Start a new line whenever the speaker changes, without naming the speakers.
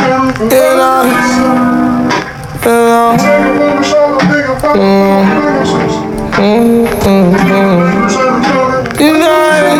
And I,
and I, mm, mm, mm, mm. You know,